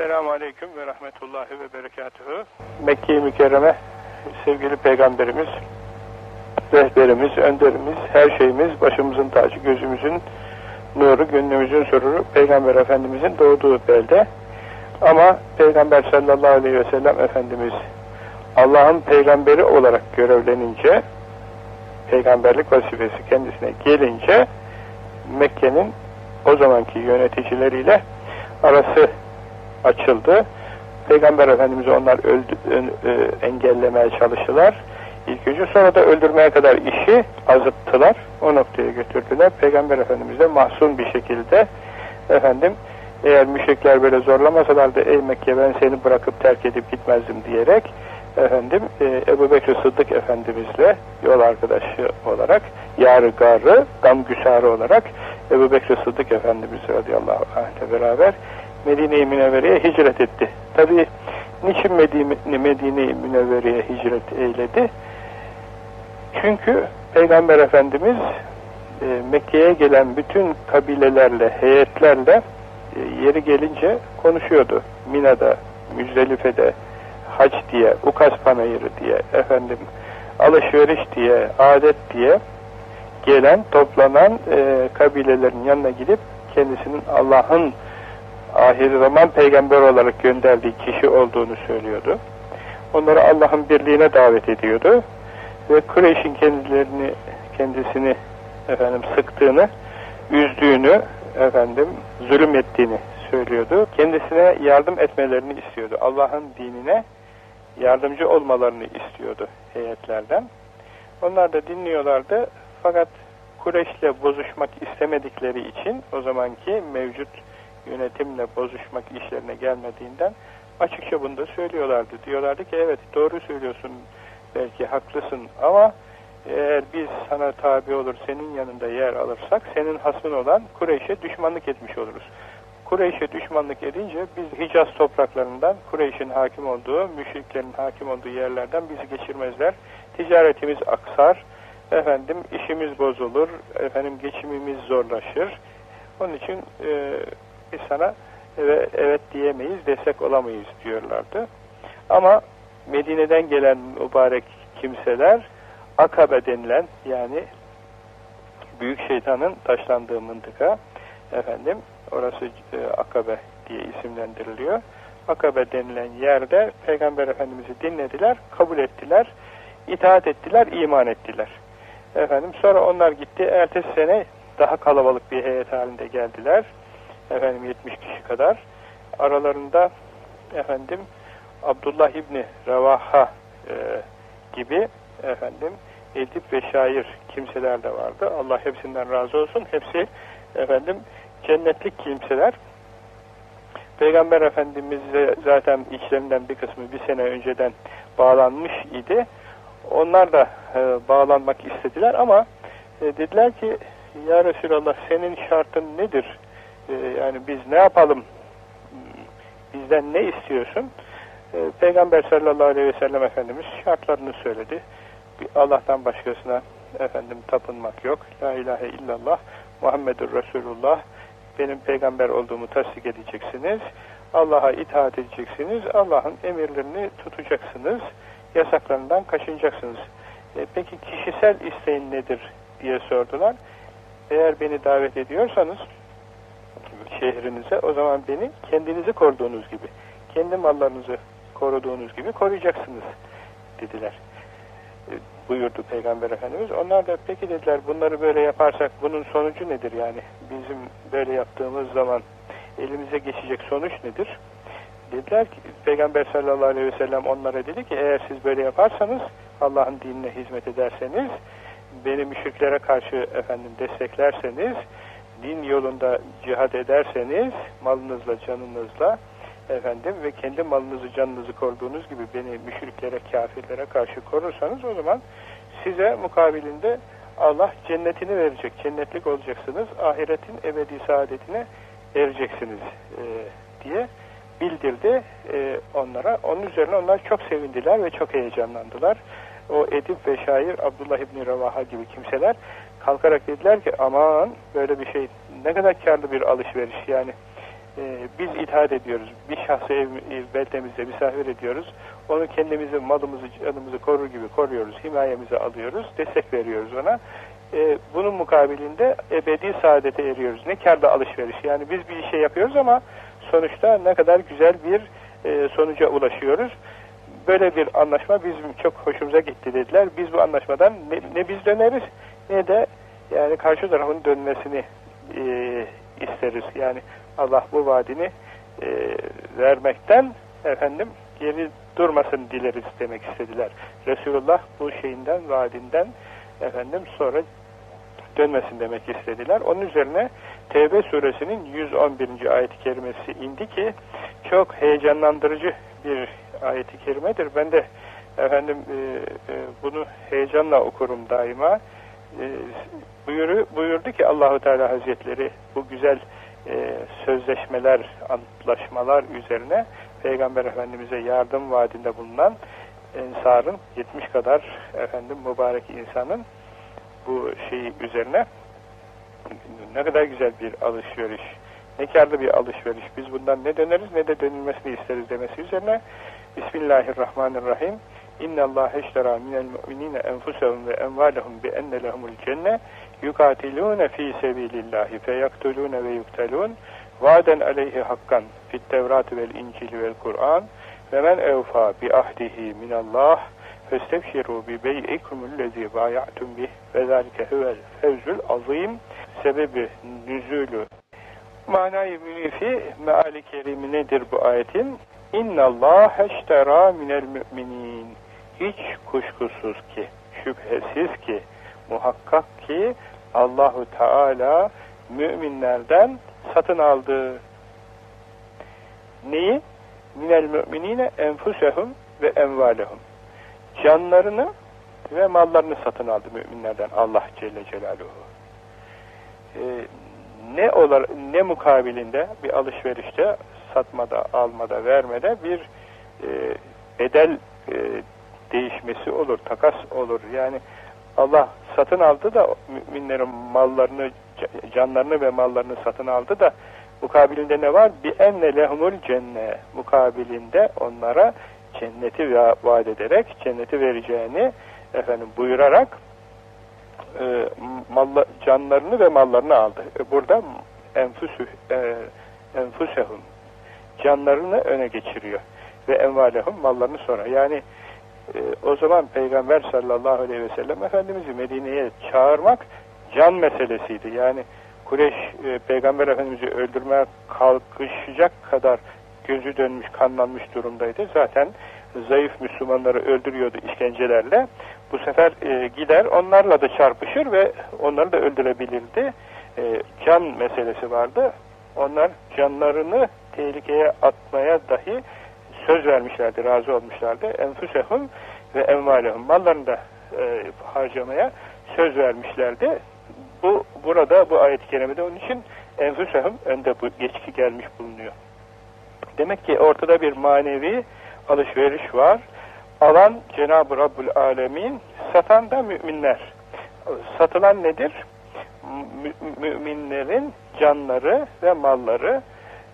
Esselamu Aleyküm ve Rahmetullahi ve Berekatuhu. Mekke-i Mükerreme sevgili Peygamberimiz, rehberimiz, önderimiz, her şeyimiz, başımızın tacı, gözümüzün nuru, gönlümüzün sururu Peygamber Efendimizin doğduğu belde. Ama Peygamber sallallahu aleyhi ve sellem Efendimiz Allah'ın peygamberi olarak görevlenince peygamberlik vazifesi kendisine gelince Mekke'nin o zamanki yöneticileriyle arası açıldı. Peygamber Efendimiz'i onlar öldü, engellemeye çalıştılar. İlk önce sonra da öldürmeye kadar işi azıttılar. O noktaya götürdüler. Peygamber Efendimiz de mahzun bir şekilde efendim eğer müşrikler böyle zorlamasalardı ey Mekke ben seni bırakıp terk edip gitmezdim diyerek efendim e, Ebu Bekir Sıddık Efendimizle yol arkadaşı olarak yarı garı, gam olarak Ebu Bekir Sıddık Efendimiz radıyallahu anh'le beraber Medine-i Münevvere'ye hicret etti. Tabi niçin Medine-i Medine Münevvere'ye hicret eyledi? Çünkü Peygamber Efendimiz e, Mekke'ye gelen bütün kabilelerle, heyetlerle e, yeri gelince konuşuyordu. Mina'da, Müzdelife'de, hac diye, ukaz panayırı diye, efendim alışveriş diye, adet diye gelen, toplanan e, kabilelerin yanına gidip kendisinin Allah'ın ahir zaman peygamber olarak gönderdiği kişi olduğunu söylüyordu. Onları Allah'ın birliğine davet ediyordu. Ve Kureyş'in kendilerini, kendisini efendim sıktığını, üzdüğünü, efendim zulüm ettiğini söylüyordu. Kendisine yardım etmelerini istiyordu. Allah'ın dinine yardımcı olmalarını istiyordu heyetlerden. Onlar da dinliyorlardı. Fakat Kureyş'le bozuşmak istemedikleri için o zamanki mevcut yönetimle bozuşmak işlerine gelmediğinden açıkça bunu da söylüyorlardı. Diyorlardı ki evet doğru söylüyorsun belki haklısın ama eğer biz sana tabi olur senin yanında yer alırsak senin hasmın olan Kureyş'e düşmanlık etmiş oluruz. Kureyş'e düşmanlık edince biz Hicaz topraklarından Kureyş'in hakim olduğu, müşriklerin hakim olduğu yerlerden bizi geçirmezler. Ticaretimiz aksar, efendim işimiz bozulur, efendim geçimimiz zorlaşır. Onun için e, biz sana evet, evet diyemeyiz, destek olamayız diyorlardı. Ama Medine'den gelen mübarek kimseler Akabe denilen yani büyük şeytanın taşlandığı mıntıka efendim orası e, Akabe diye isimlendiriliyor. Akabe denilen yerde Peygamber Efendimiz'i dinlediler, kabul ettiler, itaat ettiler, iman ettiler. Efendim sonra onlar gitti. Ertesi sene daha kalabalık bir heyet halinde geldiler. Efendim 70 kişi kadar. Aralarında efendim Abdullah İbni Revaha e, gibi efendim edip ve şair kimseler de vardı. Allah hepsinden razı olsun. Hepsi efendim cennetlik kimseler. Peygamber Efendimiz'e zaten içlerinden bir kısmı bir sene önceden bağlanmış idi. Onlar da e, bağlanmak istediler ama e, dediler ki Ya Resulallah senin şartın nedir? E, yani biz ne yapalım? Bizden ne istiyorsun? E, Peygamber sallallahu aleyhi ve sellem Efendimiz şartlarını söyledi. Allah'tan başkasına efendim tapınmak yok. La ilahe illallah Muhammedur Resulullah benim peygamber olduğumu tasdik edeceksiniz. Allah'a itaat edeceksiniz. Allah'ın emirlerini tutacaksınız. Yasaklarından kaçınacaksınız. E, peki kişisel isteğin nedir diye sordular. Eğer beni davet ediyorsanız şehrinize o zaman beni kendinizi koruduğunuz gibi, kendi mallarınızı koruduğunuz gibi koruyacaksınız dediler. E, buyurdu Peygamber Efendimiz. Onlar da peki dediler bunları böyle yaparsak bunun sonucu nedir yani? Bizim böyle yaptığımız zaman elimize geçecek sonuç nedir? Dediler ki Peygamber sallallahu aleyhi ve sellem onlara dedi ki eğer siz böyle yaparsanız Allah'ın dinine hizmet ederseniz beni müşriklere karşı efendim desteklerseniz din yolunda cihad ederseniz malınızla canınızla efendim ve kendi malınızı canınızı koruduğunuz gibi beni müşriklere kafirlere karşı korursanız o zaman size mukabilinde Allah cennetini verecek. Cennetlik olacaksınız. Ahiretin ebedi saadetine ereceksiniz e, diye bildirdi e, onlara. Onun üzerine onlar çok sevindiler ve çok heyecanlandılar. O edip ve şair Abdullah İbni Revaha gibi kimseler kalkarak dediler ki aman böyle bir şey ne kadar karlı bir alışveriş yani e, biz itaat ediyoruz. Bir şahsı ev, beldemizde misafir ediyoruz. Onu kendimizi, malımızı, canımızı korur gibi koruyoruz. Himayemize alıyoruz. Destek veriyoruz ona. E, bunun mukabilinde ebedi saadete eriyoruz. Ne karda alışveriş. Yani biz bir şey yapıyoruz ama sonuçta ne kadar güzel bir e, sonuca ulaşıyoruz. Böyle bir anlaşma bizim çok hoşumuza gitti dediler. Biz bu anlaşmadan ne, ne biz döneriz ne de yani karşı tarafın dönmesini e, isteriz. Yani Allah bu vaadini e, vermekten efendim geri durmasını dileriz demek istediler. Resulullah bu şeyinden, vaadinden efendim sonra dönmesin demek istediler. Onun üzerine Tevbe suresinin 111. ayet-i kerimesi indi ki çok heyecanlandırıcı bir ayet-i kerimedir. Ben de efendim e, e, bunu heyecanla okurum daima. E, buyuru, buyurdu ki Allahu Teala Hazretleri bu güzel e, sözleşmeler, antlaşmalar üzerine Peygamber Efendimiz'e yardım vaadinde bulunan ensarın 70 kadar efendim mübarek insanın bu şeyi üzerine ne kadar güzel bir alışveriş, ne karlı bir alışveriş. Biz bundan ne döneriz ne de dönülmesini isteriz demesi üzerine Bismillahirrahmanirrahim. İnna Allah eştera minel mu'minine enfusehum ve envalehum bi enne lehumul cenne yukatilune fi sebilillahi feyaktulune ve yuktelun vaden aleyhi hakkan fit tevrat vel incil vel kur'an ve men evfa bi ahdihi minallah bi bey'ikumullezi baya'tum bih ve zâlike huvel fevzül azim sebebi nüzülü manayı münifi meali kerimi nedir bu ayetin? İnna Allah eştera minel müminin hiç kuşkusuz ki şüphesiz ki muhakkak ki Allahu Teala müminlerden satın aldı. Neyi? Minel müminine enfusehum ve envalehum. Canlarını ve mallarını satın aldı müminlerden Allah Celle Celaluhu. Ee, ne olar, ne mukabilinde bir alışverişte satmada, almada, vermede bir e, bedel e, değişmesi olur, takas olur. Yani Allah satın aldı da müminlerin mallarını, canlarını ve mallarını satın aldı da mukabilinde ne var? Bir enne lehumul cenne mukabilinde onlara cenneti vaat ederek cenneti vereceğini efendim buyurarak e, malla, canlarını ve mallarını aldı. E, burada enfüsü e, enfusehum canlarını öne geçiriyor ve envalehum mallarını sonra. Yani e, o zaman Peygamber sallallahu aleyhi ve sellem Efendimiz'i Medine'ye çağırmak can meselesiydi. Yani Kureş e, Peygamber Efendimiz'i öldürmeye kalkışacak kadar gözü dönmüş, kanlanmış durumdaydı. Zaten zayıf Müslümanları öldürüyordu işkencelerle. Bu sefer e, gider onlarla da çarpışır ve onları da öldürebilirdi. E, can meselesi vardı. Onlar canlarını tehlikeye atmaya dahi söz vermişlerdi, razı olmuşlardı. Enfusehum ve envalehum mallarını da e, harcamaya söz vermişlerdi. Bu burada bu ayet-i kerimede onun için enfusehum önde bu geçki gelmiş bulunuyor. Demek ki ortada bir manevi alışveriş var. Alan Cenab-ı Rabbül Alemin, satan da müminler. Satılan nedir? Mü müminlerin canları ve malları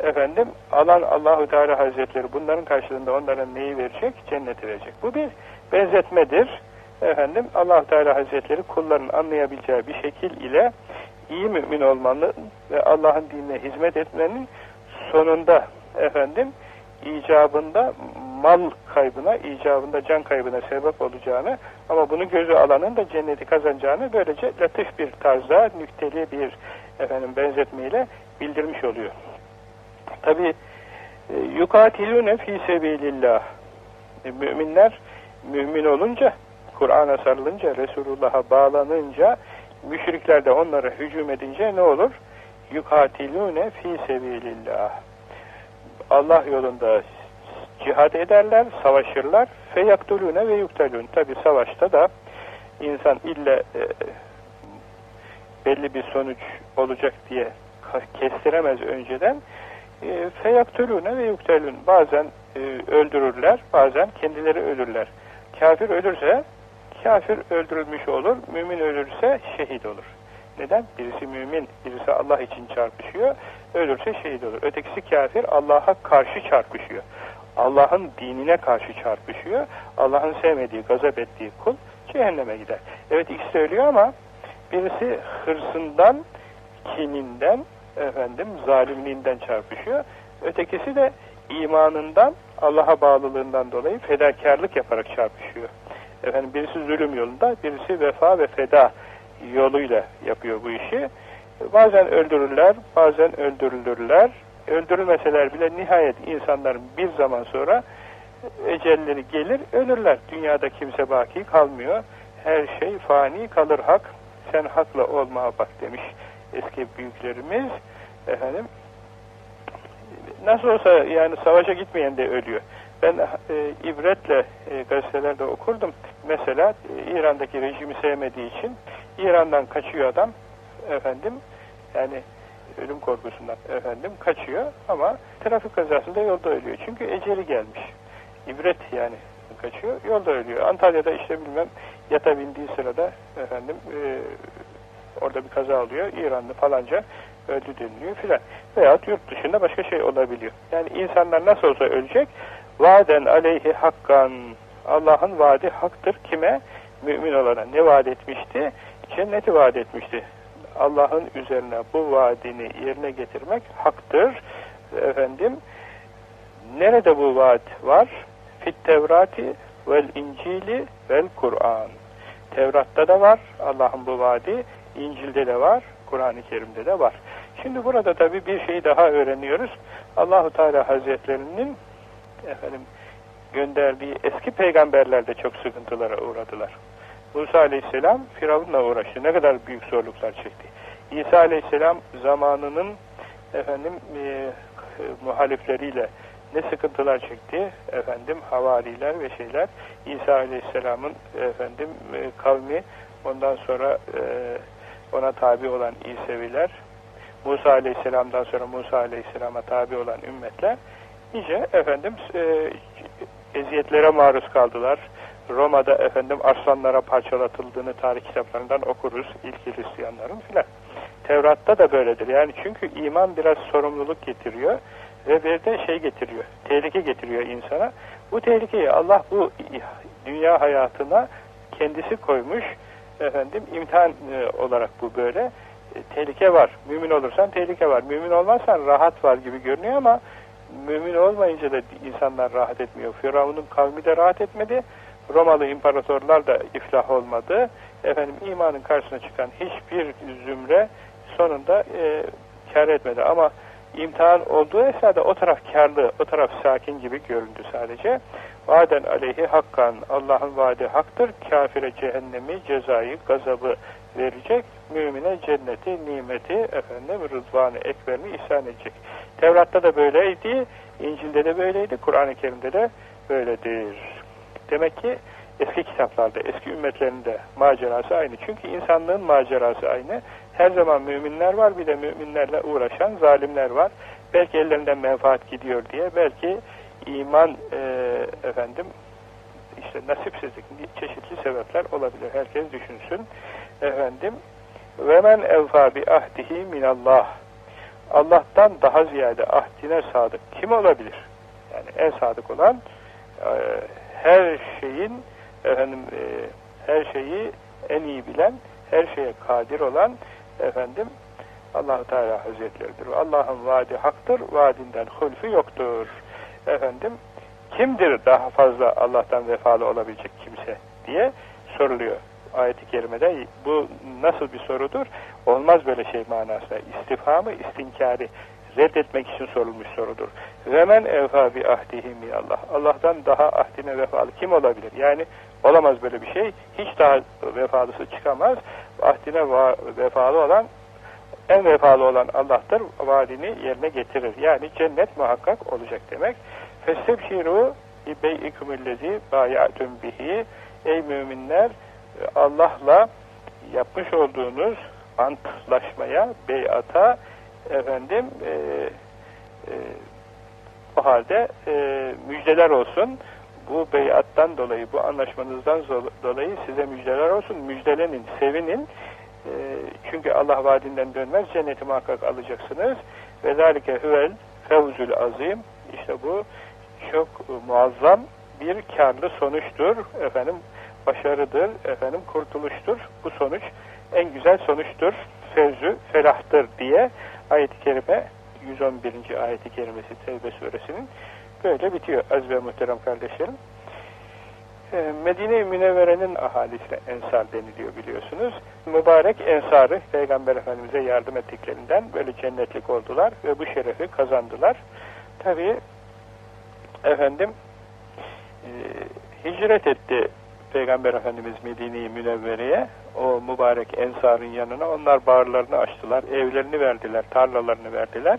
efendim alan Allahu Teala Hazretleri bunların karşılığında onlara neyi verecek? Cenneti verecek. Bu bir benzetmedir. Efendim Allah Teala Hazretleri kulların anlayabileceği bir şekil ile iyi mümin olmanın ve Allah'ın dinine hizmet etmenin sonunda efendim icabında mal kaybına, icabında can kaybına sebep olacağını ama bunu gözü alanın da cenneti kazanacağını böylece latif bir tarzda, nükteli bir efendim benzetmeyle bildirmiş oluyor. Tabi e, yukatilune fi sebilillah e, müminler mümin olunca Kur'an'a sarılınca, Resulullah'a bağlanınca müşrikler de onlara hücum edince ne olur? Yukatilune fi sebilillah Allah yolunda cihad ederler, savaşırlar. Feyaktulune ve yuktelun. Tabi savaşta da insan ille e, belli bir sonuç olacak diye kestiremez önceden. E, feyaktulune ve yuktelun. Bazen e, öldürürler, bazen kendileri ölürler. Kafir ölürse kafir öldürülmüş olur, mümin ölürse şehit olur. Neden? Birisi mümin, birisi Allah için çarpışıyor. Ölürse şehit olur. Ötekisi kafir, Allah'a karşı çarpışıyor. Allah'ın dinine karşı çarpışıyor. Allah'ın sevmediği, gazap ettiği kul cehenneme gider. Evet ikisi ölüyor ama birisi hırsından, kininden, efendim zalimliğinden çarpışıyor. Ötekisi de imanından, Allah'a bağlılığından dolayı fedakarlık yaparak çarpışıyor. Efendim birisi zulüm yolunda, birisi vefa ve feda yoluyla yapıyor bu işi. Bazen öldürürler, bazen öldürülürler. Öldürülmeseler bile nihayet insanların bir zaman sonra ecelleri gelir, ölürler. Dünyada kimse baki kalmıyor. Her şey fani kalır hak. Sen hakla olmaya bak demiş eski büyüklerimiz. Efendim nasıl olsa yani savaşa gitmeyen de ölüyor. Ben e, ibretle e, gazetelerde okurdum. Mesela e, İran'daki rejimi sevmediği için İran'dan kaçıyor adam. Efendim yani ölüm korkusundan efendim kaçıyor ama trafik kazasında yolda ölüyor. Çünkü eceli gelmiş. İbret yani kaçıyor. Yolda ölüyor. Antalya'da işte bilmem yata bindiği sırada efendim e, orada bir kaza oluyor. İranlı falanca öldü deniliyor filan. Veyahut yurt dışında başka şey olabiliyor. Yani insanlar nasıl olsa ölecek. Vaden aleyhi hakkan. Allah'ın vaadi haktır. Kime? Mümin olana. Ne vaat etmişti? Cenneti vaat etmişti. Allah'ın üzerine bu vaadini yerine getirmek haktır. Efendim, nerede bu vaat var? Fit Tevrati vel İncili vel Kur'an. Tevrat'ta da var Allah'ın bu vaadi, İncil'de de var, Kur'an-ı Kerim'de de var. Şimdi burada tabii bir şey daha öğreniyoruz. Allahu Teala Hazretlerinin efendim gönderdiği eski peygamberler de çok sıkıntılara uğradılar. Musa Aleyhisselam Firavun'la uğraştı. Ne kadar büyük zorluklar çekti. İsa Aleyhisselam zamanının efendim e, muhalifleriyle ne sıkıntılar çekti efendim havariler ve şeyler İsa Aleyhisselam'ın efendim e, kavmi ondan sonra e, ona tabi olan İseviler Musa Aleyhisselam'dan sonra Musa Aleyhisselam'a tabi olan ümmetler nice efendim e, eziyetlere maruz kaldılar. Roma'da efendim arslanlara parçalatıldığını tarih kitaplarından okuruz ilk Hristiyanların filan. Tevrat'ta da böyledir. Yani çünkü iman biraz sorumluluk getiriyor ve bir de şey getiriyor, tehlike getiriyor insana. Bu tehlikeyi Allah bu dünya hayatına kendisi koymuş. Efendim imtihan e, olarak bu böyle. E, tehlike var. Mümin olursan tehlike var. Mümin olmazsan rahat var gibi görünüyor ama mümin olmayınca da insanlar rahat etmiyor. Firavun'un kavmi de rahat etmedi. Romalı imparatorlar da iflah olmadı. Efendim imanın karşısına çıkan hiçbir zümre sonunda e, kar etmedi. Ama imtihan olduğu esnada o taraf karlı, o taraf sakin gibi göründü sadece. Vaden aleyhi hakkan, Allah'ın vaadi haktır. Kafire cehennemi, cezayı, gazabı verecek. Mümine cenneti, nimeti, efendim rızvanı, ekberini ihsan edecek. Tevrat'ta da böyleydi, İncil'de de böyleydi, Kur'an-ı Kerim'de de böyledir. Demek ki eski kitaplarda, eski ümmetlerinde macerası aynı. Çünkü insanlığın macerası aynı. Her zaman müminler var, bir de müminlerle uğraşan zalimler var. Belki ellerinden menfaat gidiyor diye, belki iman e, efendim işte nasipsizlik, çeşitli sebepler olabilir. Herkes düşünsün. Efendim ve men evfa bi ahdihi minallah Allah'tan daha ziyade ahdine sadık kim olabilir? Yani en sadık olan e, her şeyin efendim e, her şeyi en iyi bilen, her şeye kadir olan efendim Allahu Teala Hazretleridir. Allah'ın vaadi haktır, vaadinden hulfü yoktur. Efendim kimdir daha fazla Allah'tan vefalı olabilecek kimse diye soruluyor ayeti kerimede. Bu nasıl bir sorudur? Olmaz böyle şey manasında. İstifamı, istinkari reddetmek için sorulmuş sorudur. Vemen evfa bi ahdihi Allah. Allah'tan daha ahdine vefalı kim olabilir? Yani olamaz böyle bir şey. Hiç daha vefalısı çıkamaz. Ahdine vefalı olan en vefalı olan Allah'tır. Vaadini yerine getirir. Yani cennet muhakkak olacak demek. Festebşiru bey'ikumüllezi bayatun bihi Ey müminler Allah'la yapmış olduğunuz antlaşmaya, beyata efendim e, e, o halde e, müjdeler olsun. Bu beyattan dolayı, bu anlaşmanızdan dolayı size müjdeler olsun. Müjdelenin, sevinin. E, Çünkü Allah vaadinden dönmez. Cenneti muhakkak alacaksınız. Ve zalike huvel fevzül azim. İşte bu çok muazzam bir karlı sonuçtur. Efendim başarıdır. Efendim kurtuluştur. Bu sonuç en güzel sonuçtur. Fevzü felahtır diye ayet-i kerime 111. ayet-i kerimesi Tevbe suresinin böyle bitiyor aziz ve muhterem kardeşlerim. Ee, Medine-i Münevvere'nin ahalisine ensar deniliyor biliyorsunuz. Mübarek ensarı Peygamber Efendimiz'e yardım ettiklerinden böyle cennetlik oldular ve bu şerefi kazandılar. Tabi efendim e, hicret etti Peygamber Efendimiz Medine-i Münevvere'ye o mübarek ensarın yanına onlar bağırlarını açtılar, evlerini verdiler, tarlalarını verdiler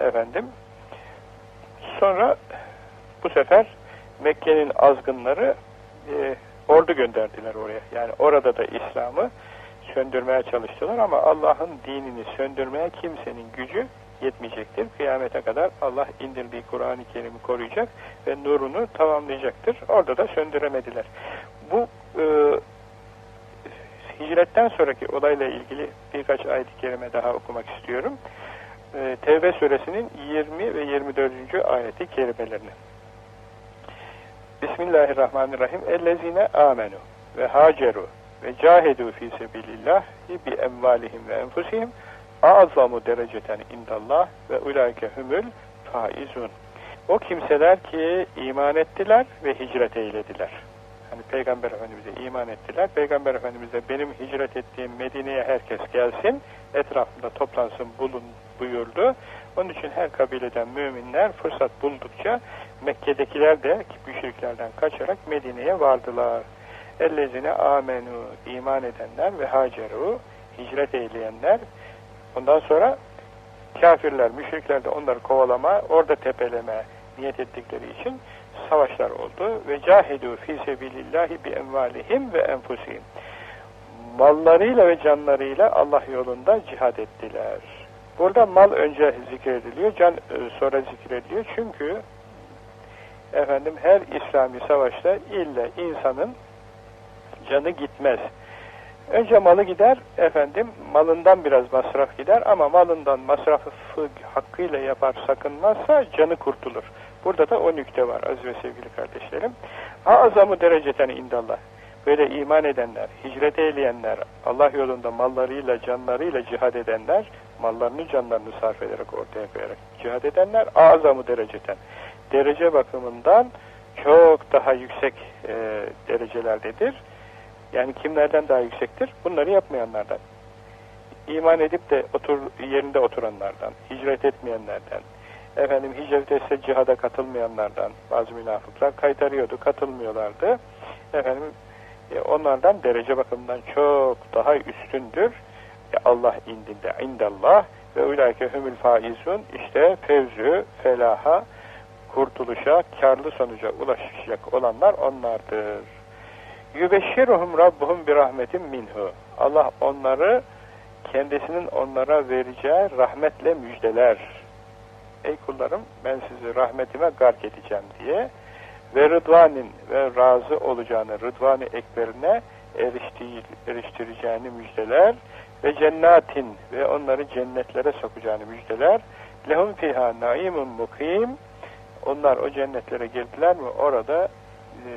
efendim. Sonra bu sefer Mekke'nin azgınları e, ordu gönderdiler oraya. Yani orada da İslam'ı söndürmeye çalıştılar ama Allah'ın dinini söndürmeye kimsenin gücü yetmeyecektir. Kıyamete kadar Allah indirdiği Kur'an-ı Kerim'i koruyacak ve nurunu tamamlayacaktır. Orada da söndüremediler. Bu e, hicretten sonraki olayla ilgili birkaç ayet-i kerime daha okumak istiyorum. E, Tevbe suresinin 20 ve 24. ayeti kerimelerini. Bismillahirrahmanirrahim. Ellezine amenu ve haceru ve cahedu fi sebilillah bi emvalihim ve enfusihim azamu dereceten indallah ve ulaike humul faizun. O kimseler ki iman ettiler ve hicret eylediler. Hani Peygamber Efendimiz'e iman ettiler. Peygamber Efendimiz de benim hicret ettiğim Medine'ye herkes gelsin, etrafında toplansın bulun buyurdu. Onun için her kabileden müminler fırsat buldukça Mekke'dekiler de müşriklerden kaçarak Medine'ye vardılar. Ellezine amenu iman edenler ve haceru hicret eyleyenler ondan sonra kafirler, müşrikler de onları kovalama, orada tepeleme niyet ettikleri için savaşlar oldu. Ve cahidu fi sebilillahi bi envalihim ve enfusihim. Mallarıyla ve canlarıyla Allah yolunda cihad ettiler. Burada mal önce zikrediliyor, can sonra zikrediliyor. Çünkü efendim her İslami savaşta ille insanın canı gitmez. Önce malı gider, efendim malından biraz masraf gider ama malından masrafı hakkıyla yapar sakınmazsa canı kurtulur. Burada da o nükte var aziz ve sevgili kardeşlerim. Azamı dereceten indallah. Böyle iman edenler, hicret eyleyenler, Allah yolunda mallarıyla, canlarıyla cihad edenler, mallarını, canlarını sarf ederek ortaya koyarak cihad edenler azamı dereceten. Derece bakımından çok daha yüksek e, derecelerdedir. Yani kimlerden daha yüksektir? Bunları yapmayanlardan. İman edip de otur, yerinde oturanlardan, hicret etmeyenlerden, efendim hicret etse cihada katılmayanlardan bazı münafıklar kaytarıyordu, katılmıyorlardı. Efendim e, onlardan derece bakımından çok daha üstündür. E, Allah indinde, indallah ve ulaike humul faizun işte fevzü, felaha, kurtuluşa, karlı sonuca ulaşacak olanlar onlardır. Yübeşşiruhum rabbuhum bir rahmetin minhu. Allah onları kendisinin onlara vereceği rahmetle müjdeler. Ey kullarım ben sizi rahmetime gark edeceğim diye ve rıdvanin ve razı olacağını rıdvanı ekberine eriştireceğini müjdeler ve cennetin ve onları cennetlere sokacağını müjdeler. Lehum fiha naimun mukim onlar o cennetlere girdiler mi orada e,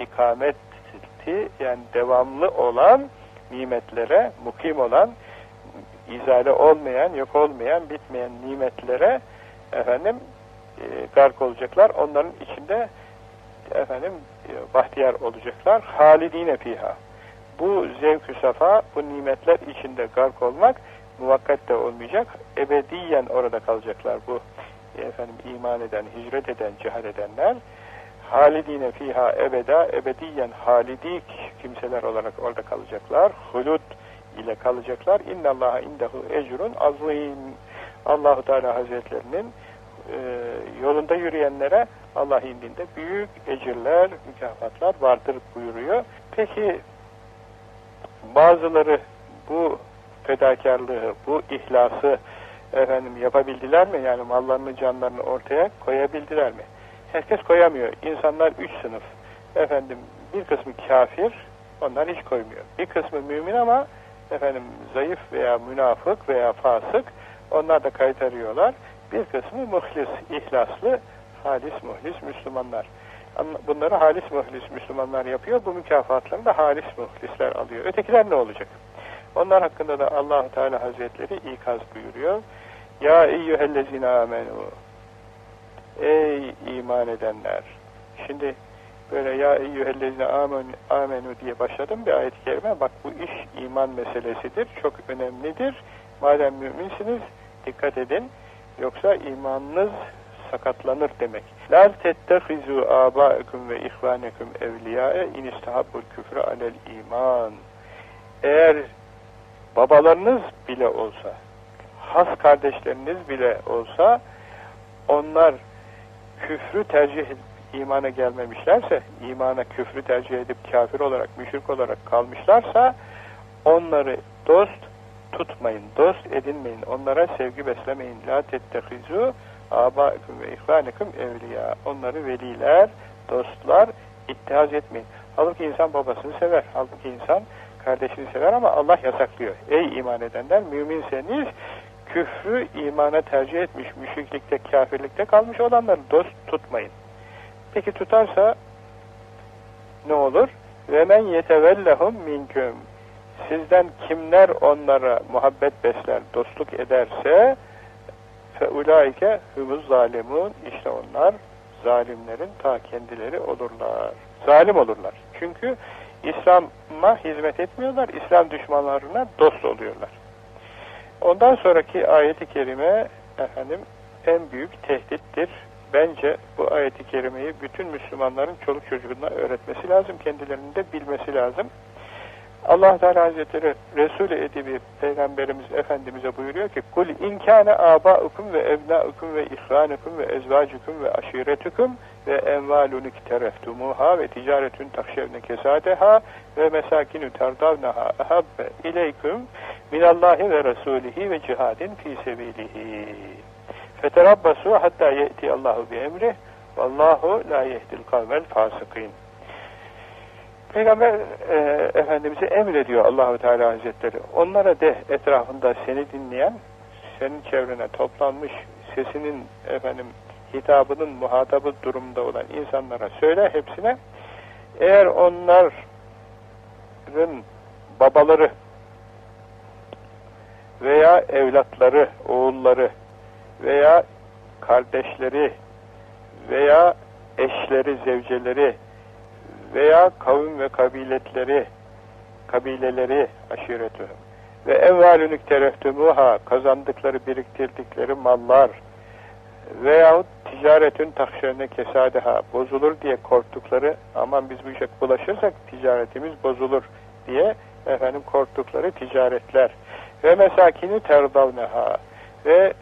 ikameti yani devamlı olan nimetlere mukim olan izale olmayan, yok olmayan, bitmeyen nimetlere efendim e, gark olacaklar. Onların içinde efendim e, bahtiyar olacaklar. Halidine fiha. Bu zevk-ü safa, bu nimetler içinde gark olmak muvakkat de olmayacak. Ebediyen orada kalacaklar bu efendim iman eden, hicret eden, cihad edenler. Halidine fiha ebeda, ebediyen halidi kimseler olarak orada kalacaklar. Hulud ile kalacaklar. İnnallaha indehu ecrun azim. Allahu Teala Hazretlerinin e, yolunda yürüyenlere Allah indinde büyük ecirler, mükafatlar vardır buyuruyor. Peki bazıları bu fedakarlığı, bu ihlası efendim yapabildiler mi? Yani mallarını, canlarını ortaya koyabildiler mi? Herkes koyamıyor. İnsanlar üç sınıf. Efendim bir kısmı kafir, onlar hiç koymuyor. Bir kısmı mümin ama efendim zayıf veya münafık veya fasık onlar da kaytarıyorlar. Bir kısmı muhlis, ihlaslı, halis muhlis Müslümanlar. Bunları halis muhlis Müslümanlar yapıyor. Bu mükafatlarını da halis muhlisler alıyor. Ötekiler ne olacak? Onlar hakkında da allah Teala Hazretleri ikaz buyuruyor. Ya eyyühellezine amenu Ey iman edenler! Şimdi böyle ya eyyühellezine amenu, amenu diye başladım bir ayet-i kerime. Bak bu iş iman meselesidir. Çok önemlidir. Madem müminsiniz dikkat edin. Yoksa imanınız sakatlanır demek. La tettehizu abâekum ve ihvânekum evliyâe in istahabbul küfre alel iman. Eğer babalarınız bile olsa, has kardeşleriniz bile olsa, onlar küfrü tercih imana gelmemişlerse, imana küfrü tercih edip kafir olarak, müşrik olarak kalmışlarsa, onları dost tutmayın, dost edinmeyin, onlara sevgi beslemeyin. La tettehizu abâekum ve ihvânekum evliya. Onları veliler, dostlar, ittihaz etmeyin. Halbuki insan babasını sever, halbuki insan kardeşini sever ama Allah yasaklıyor. Ey iman edenler, müminseniz küfrü imana tercih etmiş, müşriklikte, kafirlikte kalmış olanları dost tutmayın. Peki tutarsa ne olur? Ve men yetevellehum minküm. Sizden kimler onlara muhabbet besler, dostluk ederse fe ulaike humuz zalimun. İşte onlar zalimlerin ta kendileri olurlar. Zalim olurlar. Çünkü İslam'a hizmet etmiyorlar, İslam düşmanlarına dost oluyorlar. Ondan sonraki ayeti kerime efendim en büyük tehdittir. Bence bu ayeti kerimeyi bütün Müslümanların çoluk çocuğuna öğretmesi lazım, kendilerinin de bilmesi lazım. Allah Teala Hazretleri Resul-i Edibi Peygamberimiz Efendimiz'e buyuruyor ki Kul inkâne âbâukum ve evnâukum ve ihvânukum ve ezvâcukum ve aşiretukum ve envâlun iktereftumuhâ ve ticaretün takşevne kesâdeha ve mesâkinü terdavneha ehabbe ileyküm minallâhi ve rasûlihi ve cihadin fî sebîlihi feterabbasu hattâ ye'ti Allahu bi emrih vallahu la yehdil kavmel fasıkîn Peygamber e, Efendimiz'e emrediyor Allahu Teala Hazretleri. Onlara de etrafında seni dinleyen, senin çevrene toplanmış sesinin efendim hitabının muhatabı durumda olan insanlara söyle hepsine. Eğer onların babaları veya evlatları, oğulları veya kardeşleri veya eşleri, zevceleri veya kavim ve kabiletleri, kabileleri aşiretü ve evvalünük tereftumuha kazandıkları, biriktirdikleri mallar veyahut ticaretin takşerine kesadeha bozulur diye korktukları aman biz bu işe bulaşırsak ticaretimiz bozulur diye efendim korktukları ticaretler. Ve mesakini terdavneha ve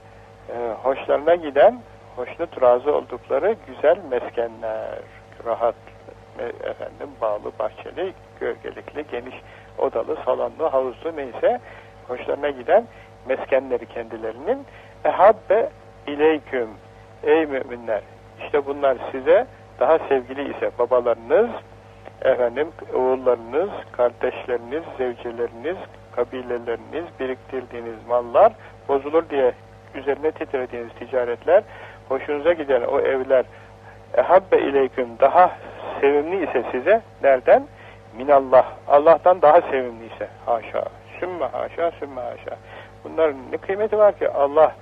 e, hoşlarına giden hoşnut razı oldukları güzel meskenler rahat efendim bağlı, bahçeli, gölgelikli, geniş odalı, salonlu, havuzlu neyse hoşlarına giden meskenleri kendilerinin. Ehabbe ileyküm. Ey müminler işte bunlar size daha sevgili ise babalarınız efendim oğullarınız, kardeşleriniz, zevceleriniz, kabileleriniz, biriktirdiğiniz mallar bozulur diye üzerine titrediğiniz ticaretler, hoşunuza giden o evler ehabbe ileyküm daha sevimli ise size nereden? Minallah. Allah'tan daha sevimli ise. Haşa. Sümme haşa, sümme haşa. Bunların ne kıymeti var ki Allah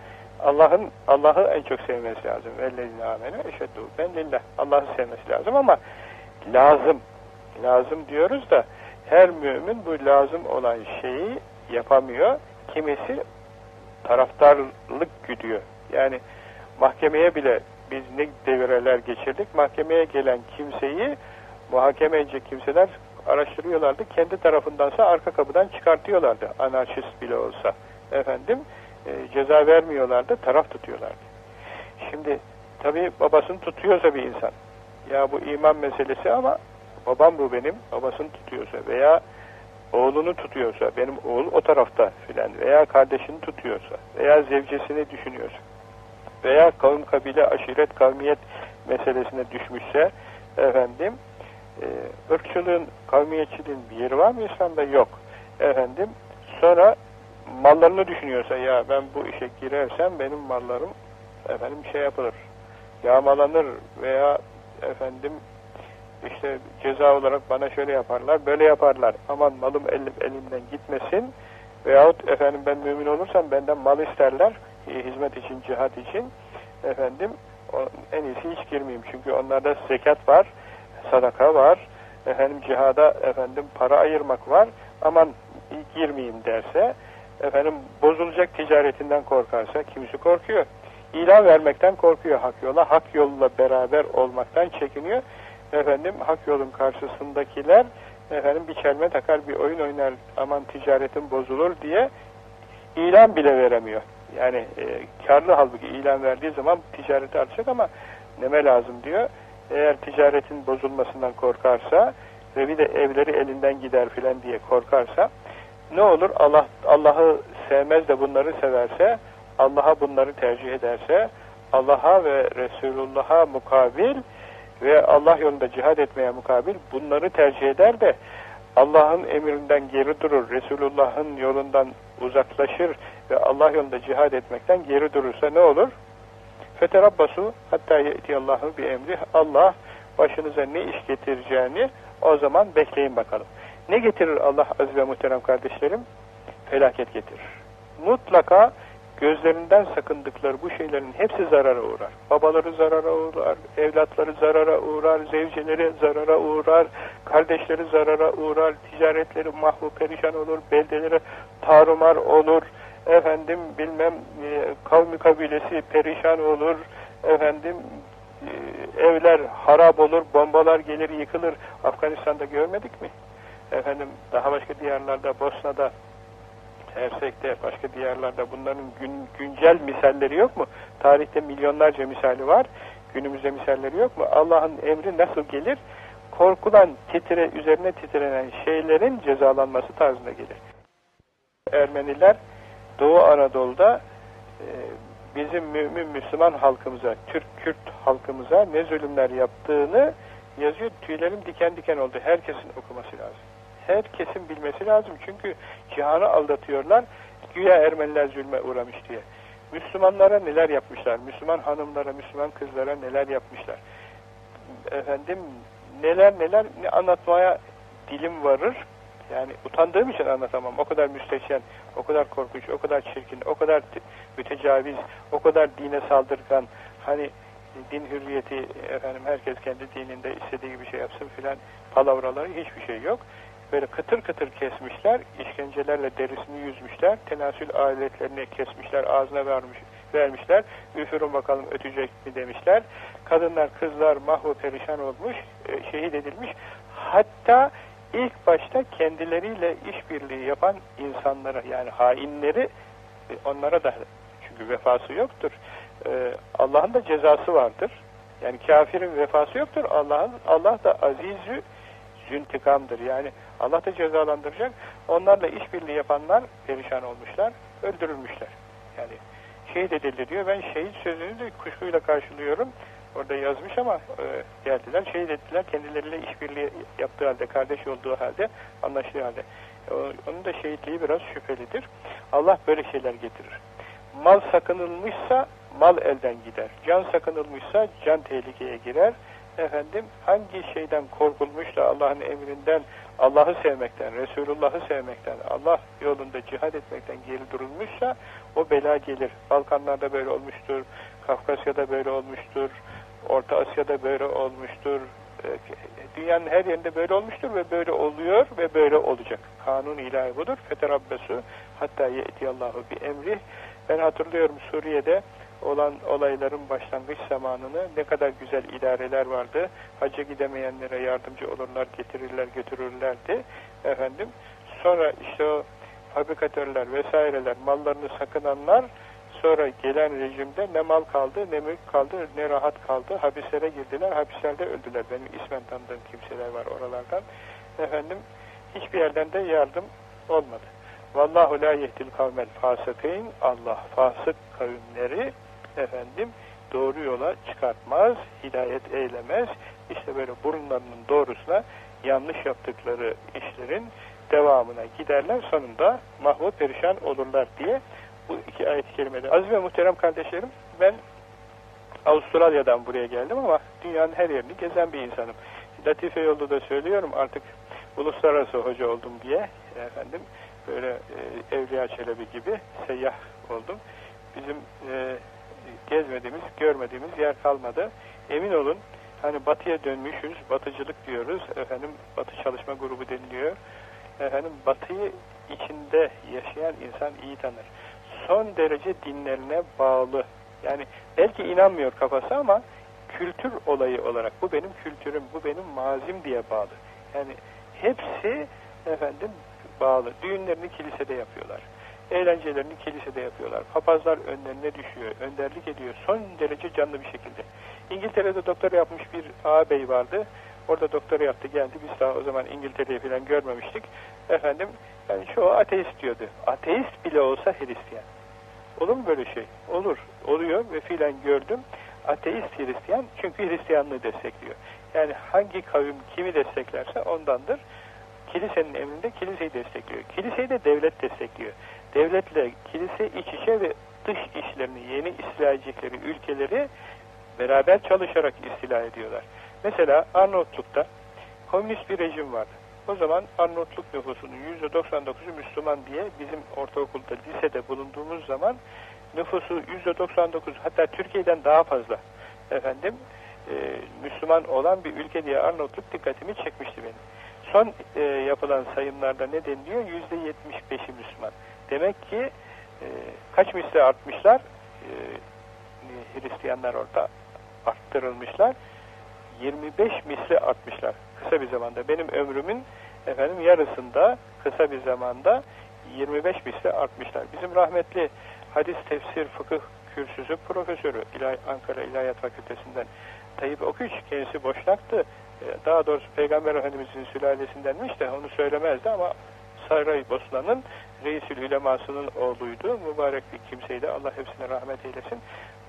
Allah'ın Allah'ı en çok sevmesi lazım. Vellezine amene eşeddu ben lillah. Allah'ı sevmesi lazım ama lazım. Lazım diyoruz da her mümin bu lazım olan şeyi yapamıyor. Kimisi taraftarlık güdüyor. Yani mahkemeye bile biz ne devreler geçirdik. Mahkemeye gelen kimseyi muhakeme edecek kimseler araştırıyorlardı. Kendi tarafındansa arka kapıdan çıkartıyorlardı. Anarşist bile olsa. Efendim e, ceza vermiyorlardı. Taraf tutuyorlardı. Şimdi tabi babasını tutuyorsa bir insan ya bu iman meselesi ama babam bu benim babasını tutuyorsa veya oğlunu tutuyorsa benim oğul o tarafta filan veya kardeşini tutuyorsa veya zevcesini düşünüyorsa veya kavim kabile aşiret kavmiyet meselesine düşmüşse efendim e, ırkçılığın kavmiyetçiliğin bir yeri var mı İslam'da? Yok. Efendim Sonra mallarını düşünüyorsa ya ben bu işe girersem benim mallarım efendim şey yapılır. Yağmalanır veya efendim işte ceza olarak bana şöyle yaparlar, böyle yaparlar. Aman malım elim, elimden gitmesin. Veyahut efendim ben mümin olursam benden mal isterler. E, hizmet için, cihat için. Efendim en iyisi hiç girmeyeyim. Çünkü onlarda zekat var, sadaka var. Efendim cihada efendim para ayırmak var. Aman girmeyeyim derse efendim bozulacak ticaretinden korkarsa kimisi korkuyor. İlan vermekten korkuyor hak yola. Hak yolla beraber olmaktan çekiniyor. Efendim hak yolun karşısındakiler efendim bir çelme takar bir oyun oynar aman ticaretin bozulur diye ilan bile veremiyor. Yani e, karlı halbuki ilan verdiği zaman ticareti artacak ama neme lazım diyor. Eğer ticaretin bozulmasından korkarsa ve bir de evleri elinden gider filan diye korkarsa ne olur Allah Allah'ı sevmez de bunları severse Allah'a bunları tercih ederse Allah'a ve Resulullah'a mukabil ve Allah yolunda cihad etmeye mukabil bunları tercih eder de Allah'ın emrinden geri durur, Resulullah'ın yolundan uzaklaşır ve Allah yolunda cihad etmekten geri durursa ne olur? Feterabbasu hatta Allahu bir emri Allah başınıza ne iş getireceğini o zaman bekleyin bakalım. Ne getirir Allah aziz ve muhterem kardeşlerim? Felaket getirir. Mutlaka gözlerinden sakındıkları bu şeylerin hepsi zarara uğrar. Babaları zarara uğrar, evlatları zarara uğrar, zevceleri zarara uğrar, kardeşleri zarara uğrar, ticaretleri mahvu perişan olur, beldeleri tarumar olur, efendim bilmem e, kavmi kabilesi perişan olur, efendim e, evler harap olur, bombalar gelir yıkılır. Afganistan'da görmedik mi? Efendim daha başka diyarlarda, Bosna'da, Hersek'te, başka diyarlarda bunların gün, güncel misalleri yok mu? Tarihte milyonlarca misali var. Günümüzde misalleri yok mu? Allah'ın emri nasıl gelir? Korkulan, titre, üzerine titrenen şeylerin cezalanması tarzında gelir. Ermeniler Doğu Anadolu'da e, bizim mümin Müslüman halkımıza, Türk Kürt halkımıza ne zulümler yaptığını yazıyor. Tüylerim diken diken oldu. Herkesin okuması lazım herkesin bilmesi lazım. Çünkü cihanı aldatıyorlar. Güya Ermeniler zulme uğramış diye. Müslümanlara neler yapmışlar? Müslüman hanımlara, Müslüman kızlara neler yapmışlar? Efendim neler neler ne anlatmaya dilim varır. Yani utandığım için anlatamam. O kadar müsteşen, o kadar korkunç, o kadar çirkin, o kadar mütecaviz, o kadar dine saldırgan. Hani din hürriyeti efendim herkes kendi dininde istediği gibi şey yapsın filan palavraları hiçbir şey yok böyle kıtır kıtır kesmişler, işkencelerle derisini yüzmüşler, tenasül aletlerini kesmişler, ağzına vermiş, vermişler, üfürün bakalım ötecek mi demişler. Kadınlar, kızlar mahvu perişan olmuş, e, şehit edilmiş. Hatta ilk başta kendileriyle işbirliği yapan insanlara yani hainleri e, onlara da çünkü vefası yoktur. E, Allah'ın da cezası vardır. Yani kafirin vefası yoktur. Allah'ın Allah da azizü züntikamdır. Yani Allah da cezalandıracak. Onlarla işbirliği yapanlar perişan olmuşlar, öldürülmüşler. Yani şehit edildi diyor. Ben şehit sözünü de kuşkuyla karşılıyorum. Orada yazmış ama e, geldiler, şehit ettiler. Kendileriyle işbirliği yaptığı halde, kardeş olduğu halde, anlaştığı halde. E, onun da şehitliği biraz şüphelidir. Allah böyle şeyler getirir. Mal sakınılmışsa mal elden gider. Can sakınılmışsa can tehlikeye girer efendim hangi şeyden korkulmuş da Allah'ın emrinden Allah'ı sevmekten, Resulullah'ı sevmekten, Allah yolunda cihad etmekten geri durulmuşsa o bela gelir. Balkanlarda böyle olmuştur, Kafkasya'da böyle olmuştur, Orta Asya'da böyle olmuştur, e, dünyanın her yerinde böyle olmuştur ve böyle oluyor ve böyle olacak. Kanun ilahi budur. Feterabbesu hatta ye'tiyallahu bi emri. Ben hatırlıyorum Suriye'de olan olayların başlangıç zamanını ne kadar güzel idareler vardı. Hacca gidemeyenlere yardımcı olurlar, getirirler, götürürlerdi. Efendim, sonra işte o fabrikatörler vesaireler, mallarını sakınanlar sonra gelen rejimde ne mal kaldı, ne mülk kaldı, ne rahat kaldı. Hapislere girdiler, hapislerde öldüler. Benim ismen tanıdığım kimseler var oralardan. Efendim, hiçbir yerden de yardım olmadı. Vallahu la yehdil kavmel fasıkîn. Allah fasık kavimleri efendim doğru yola çıkartmaz, hidayet eylemez. İşte böyle burunlarının doğrusuna yanlış yaptıkları işlerin devamına giderler sonunda mahvur perişan olurlar diye bu iki ayet-i kerimede. Aziz ve muhterem kardeşlerim ben Avustralya'dan buraya geldim ama dünyanın her yerini gezen bir insanım. Latife yolda da söylüyorum artık uluslararası hoca oldum diye efendim böyle e, Evliya Çelebi gibi seyyah oldum. Bizim e, gezmediğimiz, görmediğimiz yer kalmadı. Emin olun hani batıya dönmüşüz, batıcılık diyoruz. Efendim batı çalışma grubu deniliyor. Efendim batıyı içinde yaşayan insan iyi tanır. Son derece dinlerine bağlı. Yani belki inanmıyor kafası ama kültür olayı olarak bu benim kültürüm, bu benim mazim diye bağlı. Yani hepsi efendim bağlı. Düğünlerini kilisede yapıyorlar. Eğlencelerini kilisede yapıyorlar. Papazlar önlerine düşüyor, önderlik ediyor. Son derece canlı bir şekilde. İngiltere'de doktora yapmış bir ağabey vardı. Orada doktora yaptı geldi. Biz daha o zaman İngiltere'yi falan görmemiştik. Efendim yani çoğu ateist diyordu. Ateist bile olsa Hristiyan. Olur mu böyle şey? Olur. Oluyor ve filan gördüm. Ateist Hristiyan çünkü Hristiyanlığı destekliyor. Yani hangi kavim kimi desteklerse ondandır. Kilisenin emrinde kiliseyi destekliyor. Kiliseyi de devlet destekliyor. Devletle kilise iç içe ve dış işlerini, yeni istila ülkeleri beraber çalışarak istila ediyorlar. Mesela Arnavutluk'ta komünist bir rejim vardı. O zaman Arnavutluk nüfusunun %99'u Müslüman diye bizim ortaokulda, lisede bulunduğumuz zaman nüfusu %99 hatta Türkiye'den daha fazla efendim e, Müslüman olan bir ülke diye Arnavutluk dikkatimi çekmişti benim. Son e, yapılan sayımlarda ne deniliyor? %75'i Müslüman. Demek ki e, kaç misli artmışlar? E, Hristiyanlar orada arttırılmışlar. 25 misli artmışlar kısa bir zamanda. Benim ömrümün efendim yarısında kısa bir zamanda 25 misli artmışlar. Bizim rahmetli hadis, tefsir, fıkıh kürsüsü profesörü İlahi, Ankara İlahiyat Fakültesinden Tayyip Oküç kendisi boşnaktı. Ee, daha doğrusu Peygamber Efendimiz'in sülalesindenmiş de onu söylemezdi ama Saray Bosna'nın reisül ülemasının oğluydu. Mübarek bir kimseydi. Allah hepsine rahmet eylesin.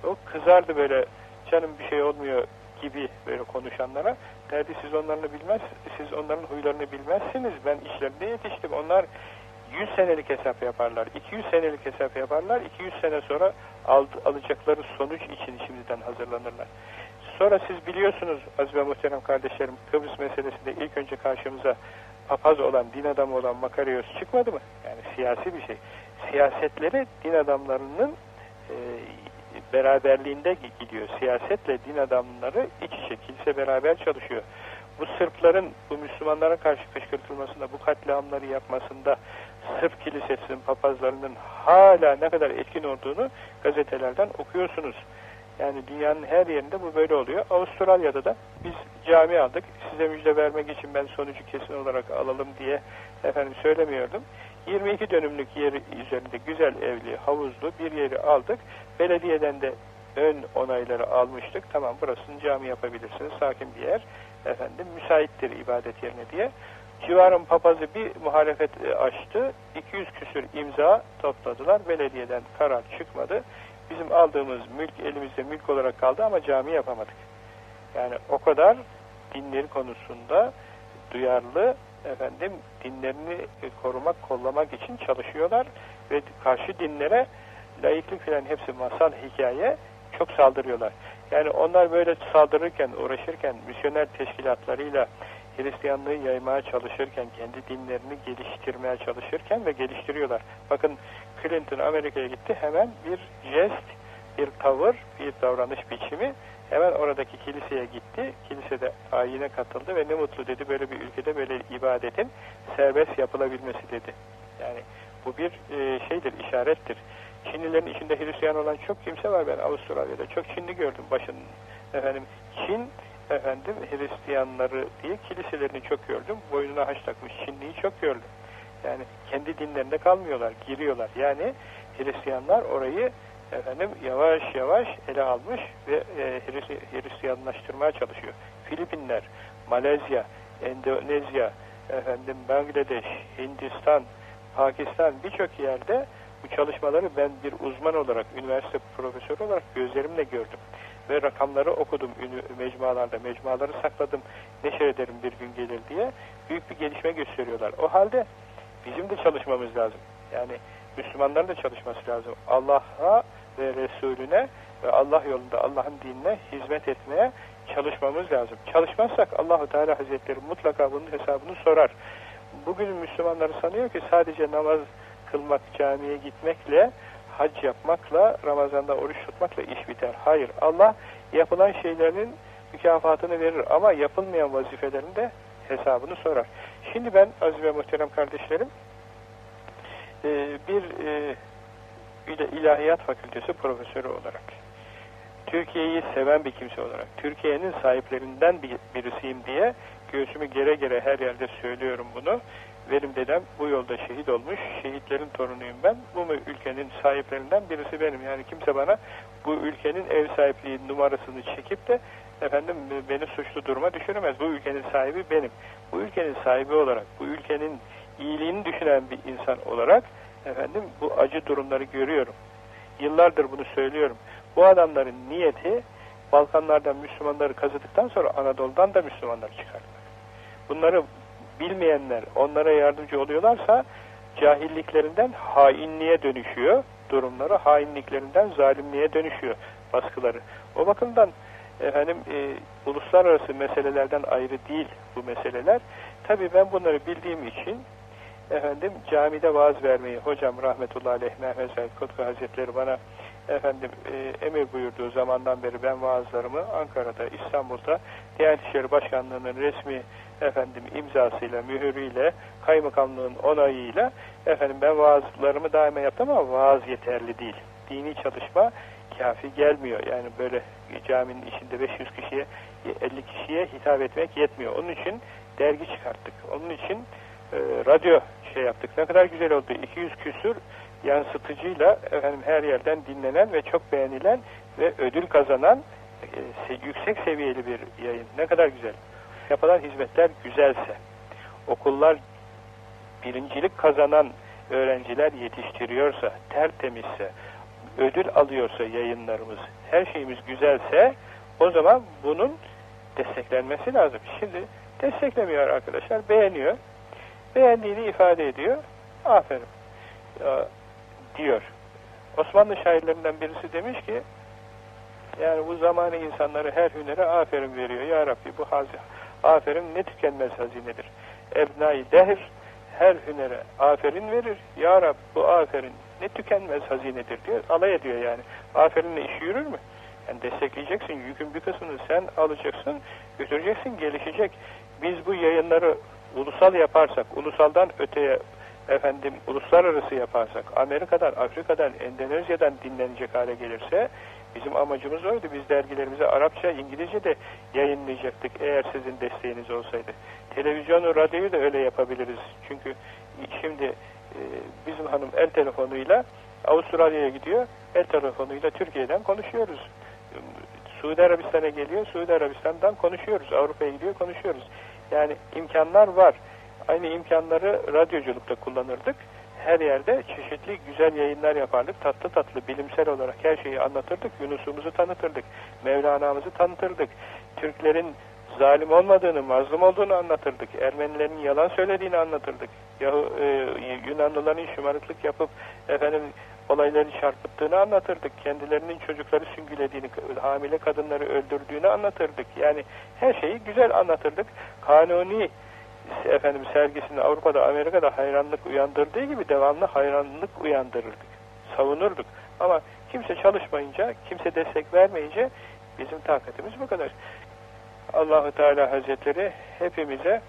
O kızardı böyle canım bir şey olmuyor gibi böyle konuşanlara derdi siz onlarını bilmez, siz onların huylarını bilmezsiniz. Ben işlerinde yetiştim. Onlar 100 senelik hesap yaparlar. 200 senelik hesap yaparlar. 200 sene sonra al, alacakları sonuç için şimdiden hazırlanırlar. Sonra siz biliyorsunuz aziz ve muhterem kardeşlerim Kıbrıs meselesinde ilk önce karşımıza papaz olan, din adamı olan Makarios çıkmadı mı? Yani siyasi bir şey. Siyasetleri din adamlarının e, beraberliğinde gidiyor. Siyasetle din adamları iç içe, kilise beraber çalışıyor. Bu Sırpların bu Müslümanlara karşı kışkırtılmasında, bu katliamları yapmasında Sırp kilisesinin, papazlarının hala ne kadar etkin olduğunu gazetelerden okuyorsunuz. Yani dünyanın her yerinde bu böyle oluyor. Avustralya'da da biz cami aldık. Size müjde vermek için ben sonucu kesin olarak alalım diye efendim söylemiyordum. 22 dönümlük yeri üzerinde güzel evli, havuzlu bir yeri aldık. Belediyeden de ön onayları almıştık. Tamam burasını cami yapabilirsiniz. Sakin bir yer. Efendim müsaittir ibadet yerine diye. Civarın papazı bir muhalefet e, açtı. 200 küsür imza topladılar. Belediyeden karar çıkmadı. Bizim aldığımız mülk elimizde mülk olarak kaldı ama cami yapamadık. Yani o kadar dinleri konusunda duyarlı efendim dinlerini korumak, kollamak için çalışıyorlar ve karşı dinlere laiklik filan hepsi masal, hikaye çok saldırıyorlar. Yani onlar böyle saldırırken, uğraşırken, misyoner teşkilatlarıyla Hristiyanlığı yaymaya çalışırken, kendi dinlerini geliştirmeye çalışırken ve geliştiriyorlar. Bakın Clinton Amerika'ya gitti, hemen bir jest, bir tavır, bir davranış biçimi hemen oradaki kiliseye gitti. Kilisede ayine katıldı ve ne mutlu dedi böyle bir ülkede böyle ibadetin serbest yapılabilmesi dedi. Yani bu bir e, şeydir, işarettir. Çinlilerin içinde Hristiyan olan çok kimse var. Ben Avustralya'da çok Çinli gördüm başın. Efendim Çin efendim Hristiyanları diye kiliselerini çok gördüm. Boynuna haç takmış Çinliyi çok gördüm. Yani kendi dinlerinde kalmıyorlar, giriyorlar. Yani Hristiyanlar orayı efendim yavaş yavaş ele almış ve e, Hristiyanlaştırmaya çalışıyor. Filipinler, Malezya, Endonezya, efendim Bangladeş, Hindistan, Pakistan birçok yerde bu çalışmaları ben bir uzman olarak, üniversite profesörü olarak gözlerimle gördüm. Ve rakamları okudum mecmualarda, mecmuaları sakladım, neşer bir gün gelir diye. Büyük bir gelişme gösteriyorlar. O halde bizim de çalışmamız lazım. Yani Müslümanların da çalışması lazım. Allah'a ve Resulüne ve Allah yolunda Allah'ın dinine hizmet etmeye çalışmamız lazım. Çalışmazsak Allahu Teala Hazretleri mutlaka bunun hesabını sorar. Bugün Müslümanları sanıyor ki sadece namaz kılmak, camiye gitmekle, hac yapmakla, Ramazan'da oruç tutmakla iş biter. Hayır. Allah yapılan şeylerin mükafatını verir ama yapılmayan vazifelerin de hesabını sorar. Şimdi ben aziz ve muhterem kardeşlerim e, bir e, ilahiyat fakültesi profesörü olarak Türkiye'yi seven bir kimse olarak Türkiye'nin sahiplerinden birisiyim diye göğsümü gere gere her yerde söylüyorum bunu. Benim dedem bu yolda şehit olmuş. Şehitlerin torunuyum ben. Bu ülkenin sahiplerinden birisi benim. Yani kimse bana bu ülkenin ev sahipliği numarasını çekip de efendim beni suçlu duruma düşüremez. Bu ülkenin sahibi benim. Bu ülkenin sahibi olarak, bu ülkenin iyiliğini düşünen bir insan olarak efendim bu acı durumları görüyorum. Yıllardır bunu söylüyorum. Bu adamların niyeti Balkanlardan Müslümanları kazıdıktan sonra Anadolu'dan da Müslümanlar çıkardılar. Bunları bilmeyenler onlara yardımcı oluyorlarsa cahilliklerinden hainliğe dönüşüyor durumları, hainliklerinden zalimliğe dönüşüyor baskıları. O bakımdan efendim e, uluslararası meselelerden ayrı değil bu meseleler. Tabii ben bunları bildiğim için efendim camide vaaz vermeyi hocam rahmetullahi aleyh Mehmet Said Kutku Hazretleri bana efendim e, emir buyurduğu zamandan beri ben vaazlarımı Ankara'da, İstanbul'da Diyanet İşleri Başkanlığı'nın resmi efendim imzasıyla, mühürüyle, kaymakamlığın onayıyla efendim ben vaazlarımı daima yaptım ama vaaz yeterli değil. Dini çalışma kafi gelmiyor. Yani böyle caminin içinde 500 kişiye, 50 kişiye hitap etmek yetmiyor. Onun için dergi çıkarttık. Onun için e, radyo şey yaptık. Ne kadar güzel oldu. 200 küsür yansıtıcıyla efendim her yerden dinlenen ve çok beğenilen ve ödül kazanan e, yüksek seviyeli bir yayın. Ne kadar güzel. Yapılan hizmetler güzelse, okullar birincilik kazanan öğrenciler yetiştiriyorsa, tertemizse, ödül alıyorsa yayınlarımız, her şeyimiz güzelse o zaman bunun desteklenmesi lazım. Şimdi desteklemiyor arkadaşlar, beğeniyor. Beğendiğini ifade ediyor. Aferin diyor. Osmanlı şairlerinden birisi demiş ki yani bu zamanı insanları her hünere aferin veriyor. Ya Rabbi bu hazine, aferin ne tükenmez hazinedir. Ebnai dehir her hünere aferin verir. Ya Rabbi bu aferin ne tükenmez hazinedir diyor. Alay ediyor yani. Aferinle iş yürür mü? Yani destekleyeceksin. Yükün bir kısmını sen alacaksın, götüreceksin, gelişecek. Biz bu yayınları ulusal yaparsak, ulusaldan öteye efendim uluslararası yaparsak, Amerika'dan, Afrika'dan, Endonezya'dan dinlenecek hale gelirse bizim amacımız oydu. Biz dergilerimizi Arapça, İngilizce de yayınlayacaktık eğer sizin desteğiniz olsaydı. Televizyonu, radyoyu da öyle yapabiliriz. Çünkü şimdi e, bizim hanım el telefonuyla Avustralya'ya gidiyor, el telefonuyla Türkiye'den konuşuyoruz. Suudi Arabistan'a geliyor, Suudi Arabistan'dan konuşuyoruz. Avrupa'ya gidiyor, konuşuyoruz. Yani imkanlar var. Aynı imkanları radyoculukta kullanırdık. Her yerde çeşitli güzel yayınlar yapardık. Tatlı tatlı bilimsel olarak her şeyi anlatırdık. Yunus'umuzu tanıtırdık. Mevlana'mızı tanıtırdık. Türklerin zalim olmadığını, mazlum olduğunu anlatırdık. Ermenilerin yalan söylediğini anlatırdık. Yahu, e, Yunanlıların şımarıklık yapıp efendim olayları çarpıttığını anlatırdık. Kendilerinin çocukları süngülediğini, hamile kadınları öldürdüğünü anlatırdık. Yani her şeyi güzel anlatırdık. Kanuni efendim sergisinde Avrupa'da, Amerika'da hayranlık uyandırdığı gibi devamlı hayranlık uyandırırdık. Savunurduk. Ama kimse çalışmayınca, kimse destek vermeyince bizim takatimiz bu kadar. Allahu Teala Hazretleri hepimize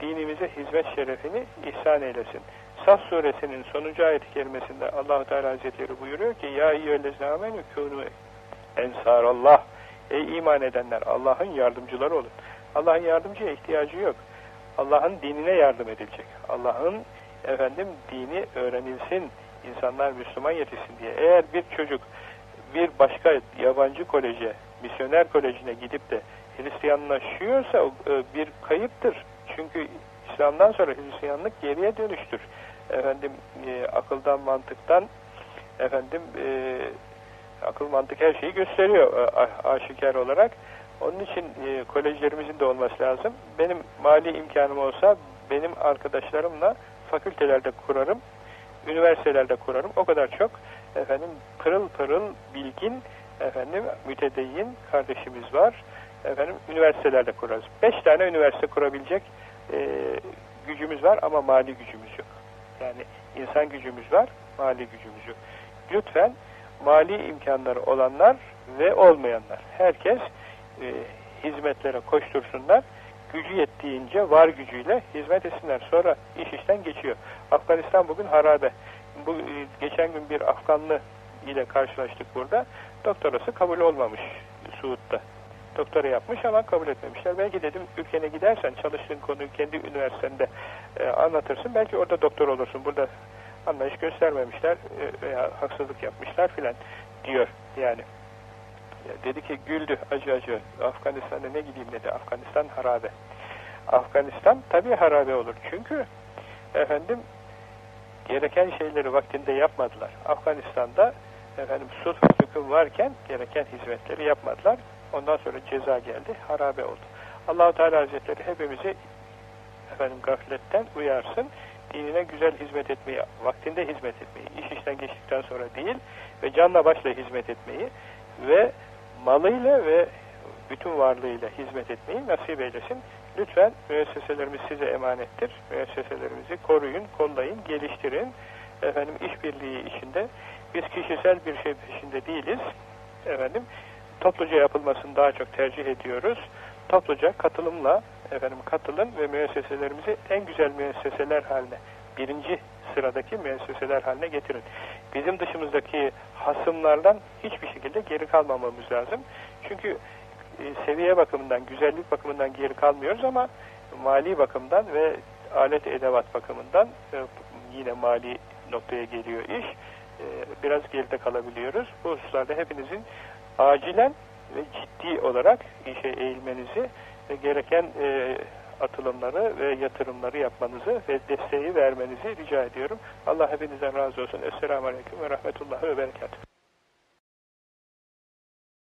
dinimize hizmet şerefini ihsan eylesin. Saf suresinin sonuncu ayet-i kerimesinde Allahu Teala Hazretleri buyuruyor ki Ya eyyühellezine amenü kûnû ensarallah Ey iman edenler Allah'ın yardımcıları olun. Allah'ın yardımcıya ihtiyacı yok. Allah'ın dinine yardım edilecek. Allah'ın efendim dini öğrenilsin, insanlar Müslüman yetişsin diye. Eğer bir çocuk bir başka yabancı koleje, misyoner kolejine gidip de Hristiyanlaşıyorsa e, bir kayıptır. Çünkü İslam'dan sonra Hristiyanlık geriye dönüştür. Efendim e, akıldan, mantıktan efendim e, akıl mantık her şeyi gösteriyor aşikar olarak. Onun için kolejlerimizin de olması lazım. Benim mali imkanım olsa benim arkadaşlarımla fakültelerde kurarım, üniversitelerde kurarım. O kadar çok efendim pırıl pırıl bilgin efendim mütedeyyin kardeşimiz var. Efendim üniversitelerde kurarız. Beş tane üniversite kurabilecek e, gücümüz var ama mali gücümüz yok. Yani insan gücümüz var, mali gücümüz yok. Lütfen mali imkanları olanlar ve olmayanlar. Herkes e, hizmetlere koştursunlar. Gücü yettiğince var gücüyle hizmet etsinler. Sonra iş işten geçiyor. Afganistan bugün harabe. Bu e, geçen gün bir Afganlı ile karşılaştık burada. Doktorası kabul olmamış Suud'da. Doktora yapmış ama kabul etmemişler. Belki dedim ülkene gidersen çalıştığın konuyu kendi üniversitende e, anlatırsın. Belki orada doktor olursun. Burada anlayış göstermemişler e, veya haksızlık yapmışlar filan diyor yani. Dedi ki güldü acı acı. Afganistan'da ne gideyim dedi. Afganistan harabe. Afganistan tabii harabe olur. Çünkü efendim gereken şeyleri vaktinde yapmadılar. Afganistan'da efendim sulh hüküm varken gereken hizmetleri yapmadılar. Ondan sonra ceza geldi. Harabe oldu. Allahu Teala Hazretleri hepimizi efendim gafletten uyarsın. Dinine güzel hizmet etmeyi, vaktinde hizmet etmeyi, iş işten geçtikten sonra değil ve canla başla hizmet etmeyi ve malıyla ve bütün varlığıyla hizmet etmeyi nasip eylesin. Lütfen müesseselerimiz size emanettir. Müesseselerimizi koruyun, kollayın, geliştirin. Efendim işbirliği içinde biz kişisel bir şey peşinde değiliz. Efendim topluca yapılmasını daha çok tercih ediyoruz. Topluca katılımla efendim katılın ve müesseselerimizi en güzel müesseseler haline, birinci sıradaki müesseseler haline getirin. Bizim dışımızdaki hasımlardan hiçbir şekilde geri kalmamamız lazım. Çünkü e, seviye bakımından, güzellik bakımından geri kalmıyoruz ama mali bakımdan ve alet edevat bakımından e, yine mali noktaya geliyor iş. E, biraz geride kalabiliyoruz. Bu hususlarda hepinizin acilen ve ciddi olarak işe eğilmenizi ve gereken e, atılımları ve yatırımları yapmanızı ve desteği vermenizi rica ediyorum. Allah hepinizden razı olsun. Esselamu Aleyküm ve Rahmetullah ve Berekatuhu.